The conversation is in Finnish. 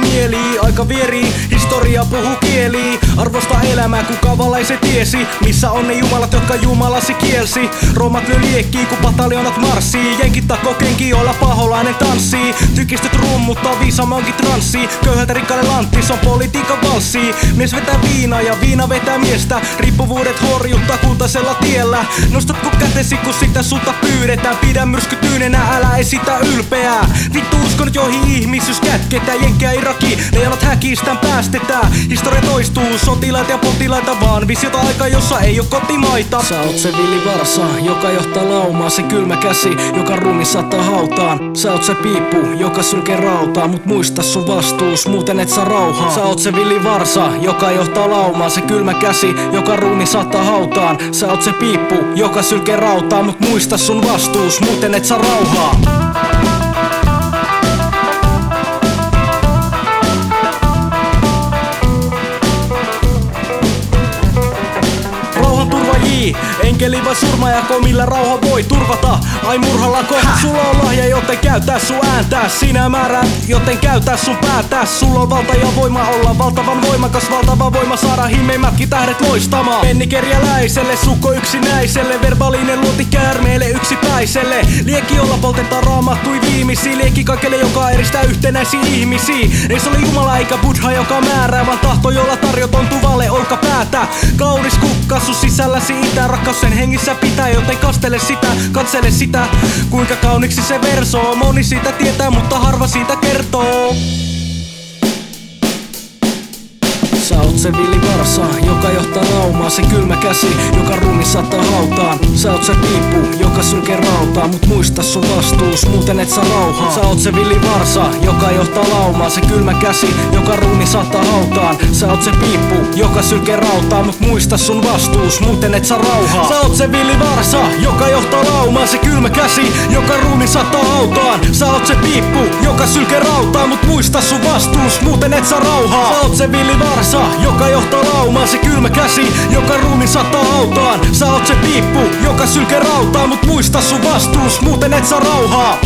mieli Aika vieri, historia puhuu kieli. Arvosta elämää, kuka valaise tiesi Missä on ne jumalat, jotka jumalasi kielsi. Roomat lyö liekkiin, kun pataljonat marssii. Jenkit takko kenki, olla paholainen tanssii Tykistyt rummuttaa, viisama onkin transsi Köyhältä rikkaalle lantti, se on politiikan valssi. Mies vetää viinaa ja viina vetää miestä. Riippuvuudet horjuttaa kultaisella tiellä. Nostatko kätesi, kun sitä sulta pyydetään. Pidä myrsky tyynenä, älä esitä ylpeää. Vittu uskon joihin ihmisyys kätketään Jenkkää Iraki, leijonat häkistään päästetään. Historia toistuu, sotilaita ja potilaita vaan. Visiota aika, jossa ei oo kotimaita. Sä oot se villivarsa, joka johtaa laumaa. Se kylmä käsi, joka ruumi saattaa hautaan. Sä oot se piippu, joka sylkee rautaa. Mut muista sun vastuus, muuten et saa rauhaa. Sä oot se villivarsa, joka johtaa laumaa. Se kylmä käsi, joka ruumi saattaa hautaan. Sä oot se piippu, joka sylkee rautaa. Mut muista sun vastuus, muuten et saa rauhaa enkeli vai surmaajako, millä rauha voi turvata. Ai murhallako, sulla on lahja, joten käytä sun ääntää Sinä määrät, joten käytä sun päätä. Sulla on valta ja voima olla valtavan voimakas. Valtava voima saada himmeimätkin tähdet loistamaan. Penni kerjäläiselle, sukko yksinäiselle. Verbaalinen luoti käärmeelle yksipäiselle. Liekki olla poltetaan raamattui viimeisiin. Liekki kaikille, joka eristää yhtenäisiä ihmisiä Ei se ole Jumala eikä Buddha, joka määrää Vaan tahto, jolla tarjoton tuvalle olkapäätä Kaunis kukka sun sisälläsi itä Rakkaus sen hengissä pitää, joten kastele sitä Katsele sitä, kuinka kauniksi se versoo. Moni siitä tietää, mutta harva siitä kertoo Sä oot se villivarsa, joka johtaa laumaa Se kylmä käsi, joka ruumi saattaa hautaan Sä oot se piippu, joka sylkee rautaa. Mut muista sun vastuus, muuten et saa rauhaa Sä oot se villivarsa, joka johtaa laumaa Se kylmä käsi, joka ruumi saattaa hautaan Sä oot se piippu, joka sylkee rautaa. Mut muista sun vastuus, muuten et saa rauhaa. Sä oot se villivarsa, joka johtaa laumaan Se kylmä käsi, joka ruumi saattaa hautaan Sä oot se piippu, joka sylkee rautaa. Mut muista sun vastuus, muuten et saa rauhaa. Sä oot se villivarsa, joka johtaa laumaan Se kylmä käsi, joka ruumi saattaa hautaan Sä oot se piippu, joka sylkee rautaa Mut muista sun vastuus, muuten et saa rauhaa